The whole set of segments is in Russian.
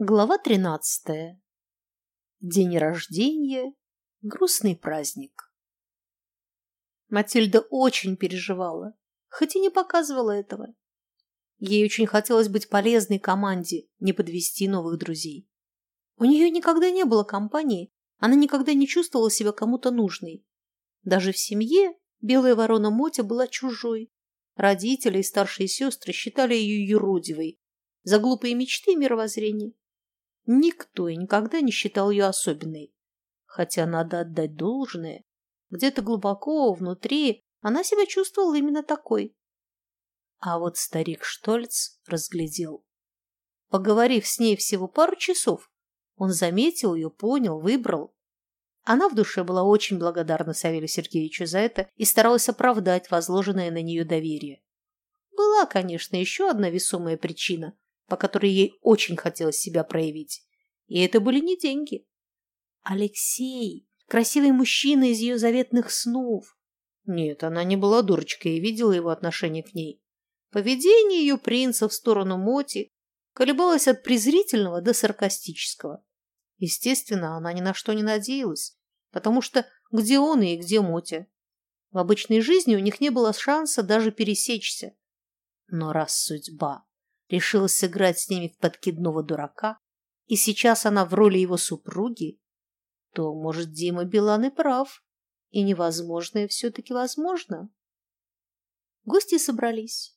Глава тринадцатая. День рождения. Грустный праздник. Матильда очень переживала, хоть и не показывала этого. Ей очень хотелось быть полезной команде, не подвести новых друзей. У нее никогда не было компании, она никогда не чувствовала себя кому-то нужной. Даже в семье белая ворона Мотя была чужой. Родители и старшие сестры считали ее юродивой за глупые мечты и мировоззрение. Никто и никогда не считал ее особенной. Хотя надо отдать должное. Где-то глубоко, внутри, она себя чувствовала именно такой. А вот старик Штольц разглядел. Поговорив с ней всего пару часов, он заметил ее, понял, выбрал. Она в душе была очень благодарна Савелию Сергеевичу за это и старалась оправдать возложенное на нее доверие. Была, конечно, еще одна весомая причина, по которой ей очень хотелось себя проявить. И это были не деньги. Алексей, красивый мужчина из ее заветных снов. Нет, она не была дурочкой и видела его отношение к ней. Поведение ее принца в сторону Моти колебалось от презрительного до саркастического. Естественно, она ни на что не надеялась, потому что где он и где Мотя? В обычной жизни у них не было шанса даже пересечься. Но раз судьба решила сыграть с ними в подкидного дурака, и сейчас она в роли его супруги, то, может, Дима Билан и прав, и невозможное все-таки возможно. Гости собрались.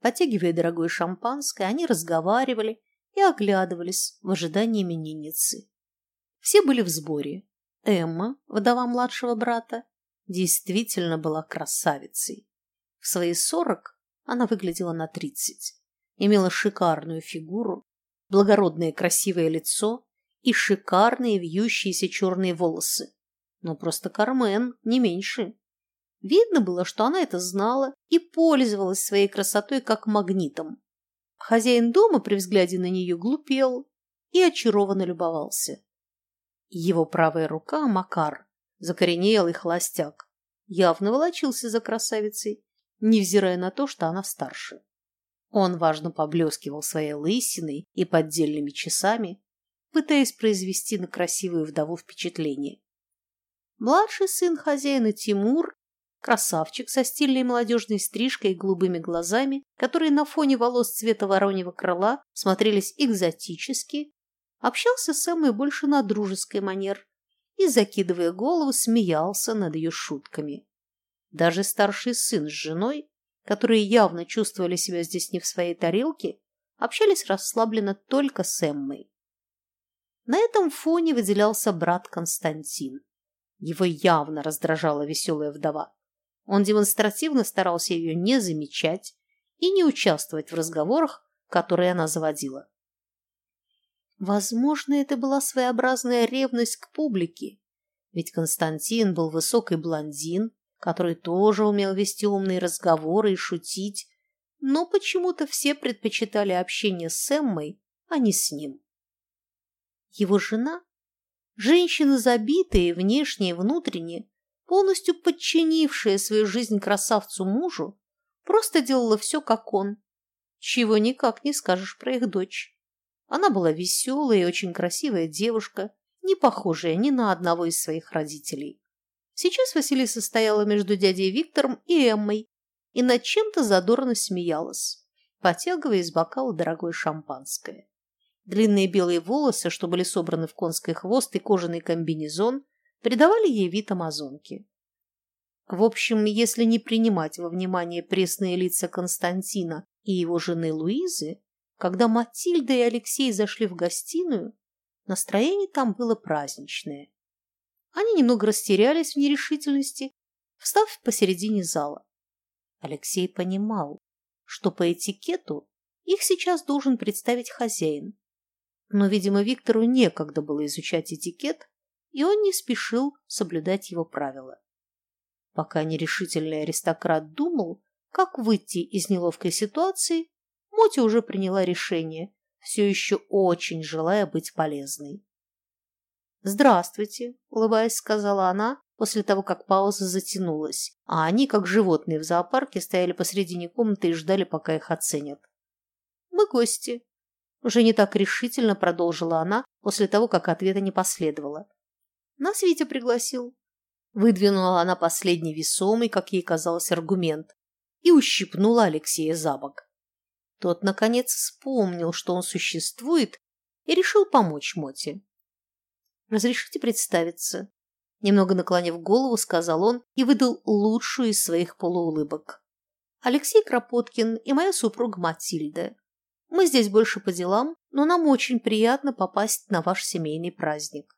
Потягивая дорогое шампанское, они разговаривали и оглядывались в ожидании именинницы. Все были в сборе. Эмма, вдова младшего брата, действительно была красавицей. В свои сорок она выглядела на тридцать имела шикарную фигуру, благородное красивое лицо и шикарные вьющиеся черные волосы. Но просто Кармен, не меньше. Видно было, что она это знала и пользовалась своей красотой как магнитом. Хозяин дома при взгляде на нее глупел и очарованно любовался. Его правая рука, Макар, закоренелый холостяк, явно волочился за красавицей, невзирая на то, что она старше. Он важно поблескивал своей лысиной и поддельными часами, пытаясь произвести на красивую вдову впечатление. Младший сын хозяина Тимур, красавчик со стильной молодежной стрижкой и голубыми глазами, которые на фоне волос цвета вороньего крыла смотрелись экзотически, общался с Эммой больше на дружеской манер и, закидывая голову, смеялся над ее шутками. Даже старший сын с женой которые явно чувствовали себя здесь не в своей тарелке, общались расслабленно только с Эммой. На этом фоне выделялся брат Константин. Его явно раздражала веселая вдова. Он демонстративно старался ее не замечать и не участвовать в разговорах, которые она заводила. Возможно, это была своеобразная ревность к публике, ведь Константин был высокий блондин, который тоже умел вести умные разговоры и шутить, но почему-то все предпочитали общение с Эммой, а не с ним. Его жена, женщина забитая внешне и внутренне, полностью подчинившая свою жизнь красавцу-мужу, просто делала все, как он, чего никак не скажешь про их дочь. Она была веселая и очень красивая девушка, не похожая ни на одного из своих родителей. Сейчас Василиса стояла между дядей Виктором и Эммой и над чем-то задорно смеялась, потягивая из бокала дорогое шампанское. Длинные белые волосы, что были собраны в конский хвост и кожаный комбинезон, придавали ей вид амазонки. В общем, если не принимать во внимание пресные лица Константина и его жены Луизы, когда Матильда и Алексей зашли в гостиную, настроение там было праздничное. Они немного растерялись в нерешительности, встав посередине зала. Алексей понимал, что по этикету их сейчас должен представить хозяин. Но, видимо, Виктору некогда было изучать этикет, и он не спешил соблюдать его правила. Пока нерешительный аристократ думал, как выйти из неловкой ситуации, Мотя уже приняла решение, все еще очень желая быть полезной. «Здравствуйте», — улыбаясь, сказала она, после того, как пауза затянулась, а они, как животные в зоопарке, стояли посредине комнаты и ждали, пока их оценят. «Мы гости. Уже не так решительно продолжила она после того, как ответа не последовало. Нас Витя пригласил. Выдвинула она последний весомый, как ей казалось, аргумент и ущипнула Алексея за бок. Тот, наконец, вспомнил, что он существует, и решил помочь Моте. «Разрешите представиться?» Немного наклонив голову, сказал он и выдал лучшую из своих полуулыбок. «Алексей Кропоткин и моя супруга Матильда. Мы здесь больше по делам, но нам очень приятно попасть на ваш семейный праздник».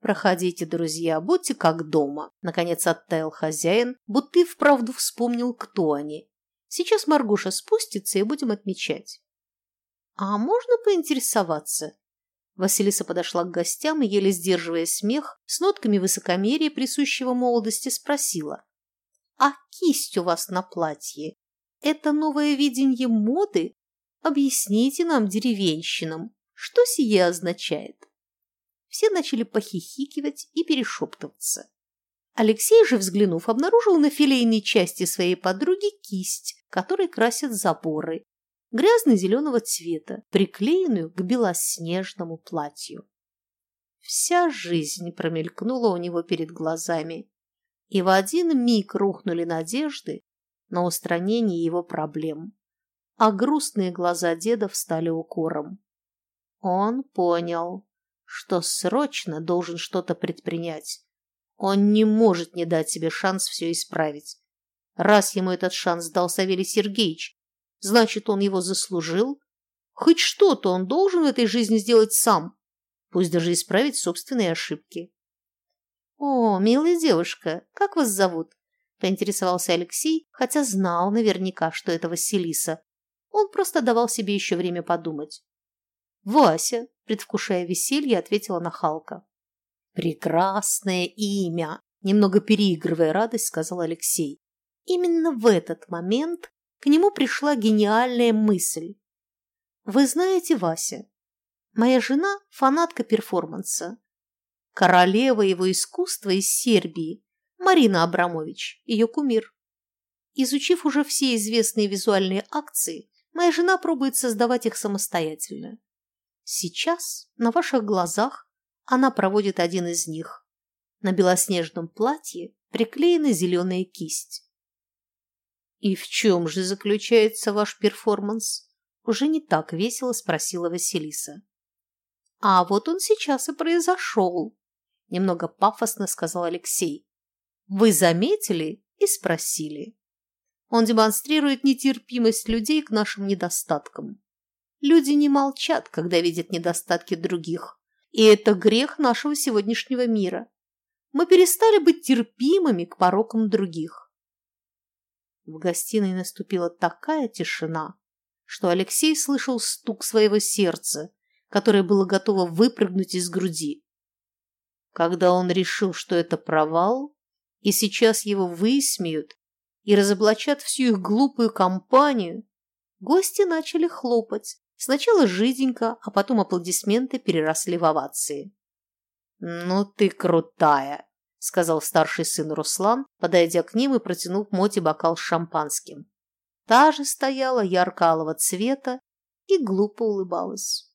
«Проходите, друзья, будьте как дома», — наконец оттаял хозяин, будто и вправду вспомнил, кто они. «Сейчас Маргуша спустится, и будем отмечать». «А можно поинтересоваться?» Василиса подошла к гостям и, еле сдерживая смех, с нотками высокомерия, присущего молодости, спросила. «А кисть у вас на платье? Это новое видение моды? Объясните нам, деревенщинам, что сие означает?» Все начали похихикивать и перешептываться. Алексей же, взглянув, обнаружил на филейной части своей подруги кисть, которой красят заборы, грязно-зеленого цвета, приклеенную к белоснежному платью. Вся жизнь промелькнула у него перед глазами, и в один миг рухнули надежды на устранение его проблем, а грустные глаза деда встали укором. Он понял, что срочно должен что-то предпринять. Он не может не дать себе шанс все исправить. Раз ему этот шанс дал Савелий Сергеевич, значит, он его заслужил. Хоть что-то он должен в этой жизни сделать сам, пусть даже исправить собственные ошибки. «О, милая девушка, как вас зовут?» – поинтересовался Алексей, хотя знал наверняка, что это Василиса. Он просто давал себе еще время подумать. «Вася», – предвкушая веселье, ответила нахалка. «Прекрасное имя!» – немного переигрывая радость, сказал Алексей. Именно в этот момент к нему пришла гениальная мысль. «Вы знаете, Вася, моя жена – фанатка перформанса. Королева его искусства из Сербии, Марина Абрамович, ее кумир. Изучив уже все известные визуальные акции, моя жена пробует создавать их самостоятельно. Сейчас на ваших глазах она проводит один из них. На белоснежном платье приклеена зеленая кисть. «И в чем же заключается ваш перформанс?» Уже не так весело спросила Василиса. «А вот он сейчас и произошел», – немного пафосно сказал Алексей. «Вы заметили и спросили. Он демонстрирует нетерпимость людей к нашим недостаткам. Люди не молчат, когда видят недостатки других. И это грех нашего сегодняшнего мира. Мы перестали быть терпимыми к порокам других. В гостиной наступила такая тишина, что Алексей слышал стук своего сердца, которое было готово выпрыгнуть из груди. Когда он решил, что это провал, и сейчас его высмеют и разоблачат всю их глупую компанию, гости начали хлопать, Сначала жиденько, а потом аплодисменты переросли в овации. «Ну ты крутая!» – сказал старший сын Руслан, подойдя к ним и протянув Моте бокал с шампанским. Та же стояла ярко-алого цвета и глупо улыбалась.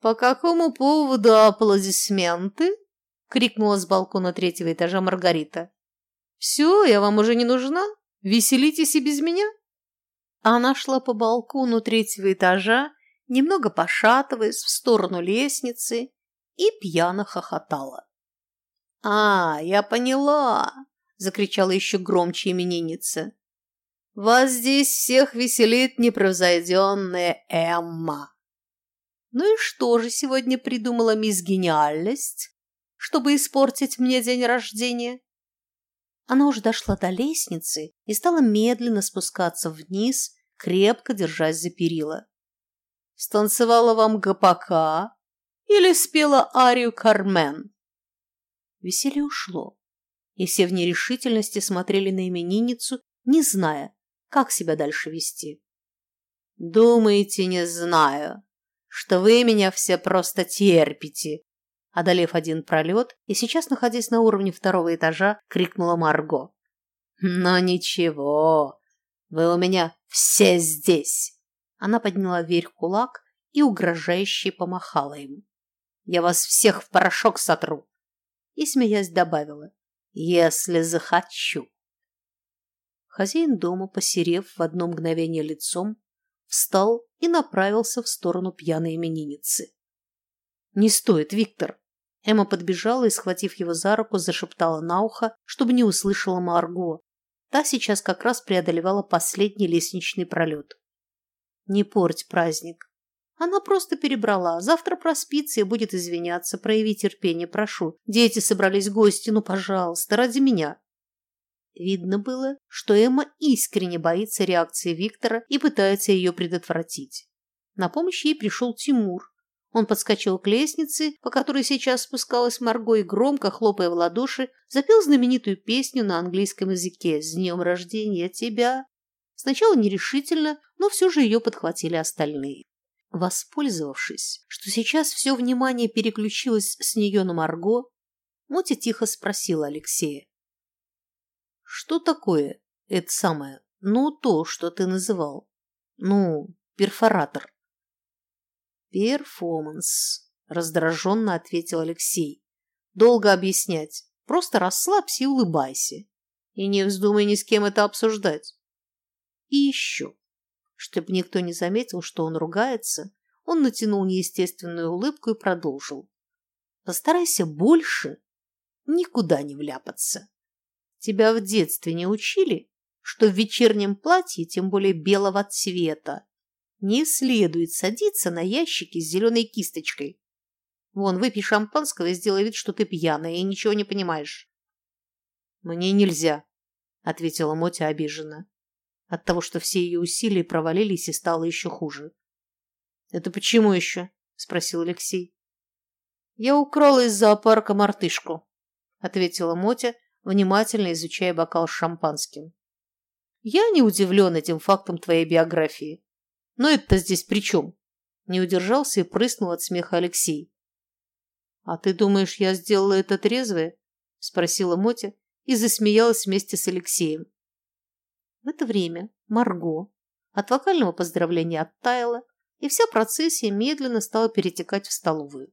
«По какому поводу аплодисменты?» – крикнула с балкона третьего этажа Маргарита. «Все, я вам уже не нужна? Веселитесь и без меня?» Она шла по балкону третьего этажа, немного пошатываясь в сторону лестницы, и пьяно хохотала. «А, я поняла!» – закричала еще громче именинница. «Вас здесь всех веселит непревзойденная Эмма!» «Ну и что же сегодня придумала мисс Гениальность, чтобы испортить мне день рождения?» Она уже дошла до лестницы и стала медленно спускаться вниз, крепко держась за перила. «Станцевала вам гопака или спела арию Кармен?» Веселье ушло, и все в нерешительности смотрели на именинницу, не зная, как себя дальше вести. «Думаете, не знаю, что вы меня все просто терпите?» Одолев один пролет и сейчас, находясь на уровне второго этажа, крикнула Марго. «Но ничего, вы у меня все здесь. Она подняла вверх кулак и угрожающе помахала им. «Я вас всех в порошок сотру!» И, смеясь, добавила. «Если захочу!» Хозяин дома, посерев в одно мгновение лицом, встал и направился в сторону пьяной именинницы. «Не стоит, Виктор!» Эмма подбежала и, схватив его за руку, зашептала на ухо, чтобы не услышала Марго. Та сейчас как раз преодолевала последний лестничный пролет. «Не порть праздник!» Она просто перебрала. Завтра проспится и будет извиняться. Прояви терпение, прошу. Дети собрались гости, ну, пожалуйста, ради меня. Видно было, что Эмма искренне боится реакции Виктора и пытается ее предотвратить. На помощь ей пришел Тимур. Он подскочил к лестнице, по которой сейчас спускалась Марго и громко, хлопая в ладоши, запел знаменитую песню на английском языке «С днем рождения тебя». Сначала нерешительно, но все же ее подхватили остальные. Воспользовавшись, что сейчас все внимание переключилось с нее на Марго, Мотя тихо спросила Алексея. Что такое это самое? Ну, то, что ты называл. Ну, перфоратор. Перформанс, раздраженно ответил Алексей. Долго объяснять. Просто расслабься и улыбайся. И не вздумай ни с кем это обсуждать. И еще. Чтобы никто не заметил, что он ругается, он натянул неестественную улыбку и продолжил. Постарайся больше никуда не вляпаться. Тебя в детстве не учили, что в вечернем платье, тем более белого цвета, не следует садиться на ящики с зеленой кисточкой. Вон, выпей шампанского и сделай вид, что ты пьяная и ничего не понимаешь. Мне нельзя, ответила Мотя обиженно. От того, что все ее усилия провалились и стало еще хуже. Это почему еще? спросил Алексей. Я украла из зоопарка мартышку, ответила Мотя, внимательно изучая бокал с шампанским. Я не удивлен этим фактом твоей биографии. Но это здесь при чем? Не удержался и прыснул от смеха Алексей. А ты думаешь, я сделала это трезвое? Спросила Мотя и засмеялась вместе с Алексеем. В это время Марго от вокального поздравления оттаяла, и вся процессия медленно стала перетекать в столовую.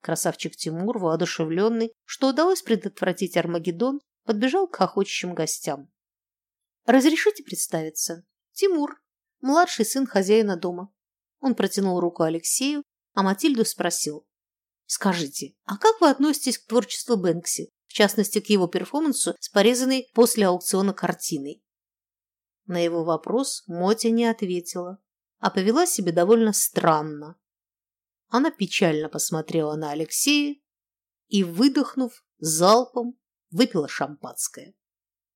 Красавчик Тимур, воодушевленный, что удалось предотвратить Армагеддон, подбежал к хохочущим гостям. «Разрешите представиться? Тимур, младший сын хозяина дома». Он протянул руку Алексею, а Матильду спросил. «Скажите, а как вы относитесь к творчеству Бэнкси, в частности, к его перформансу с порезанной после аукциона картиной?» На его вопрос Мотя не ответила, а повела себя довольно странно. Она печально посмотрела на Алексея и, выдохнув, залпом выпила шампанское.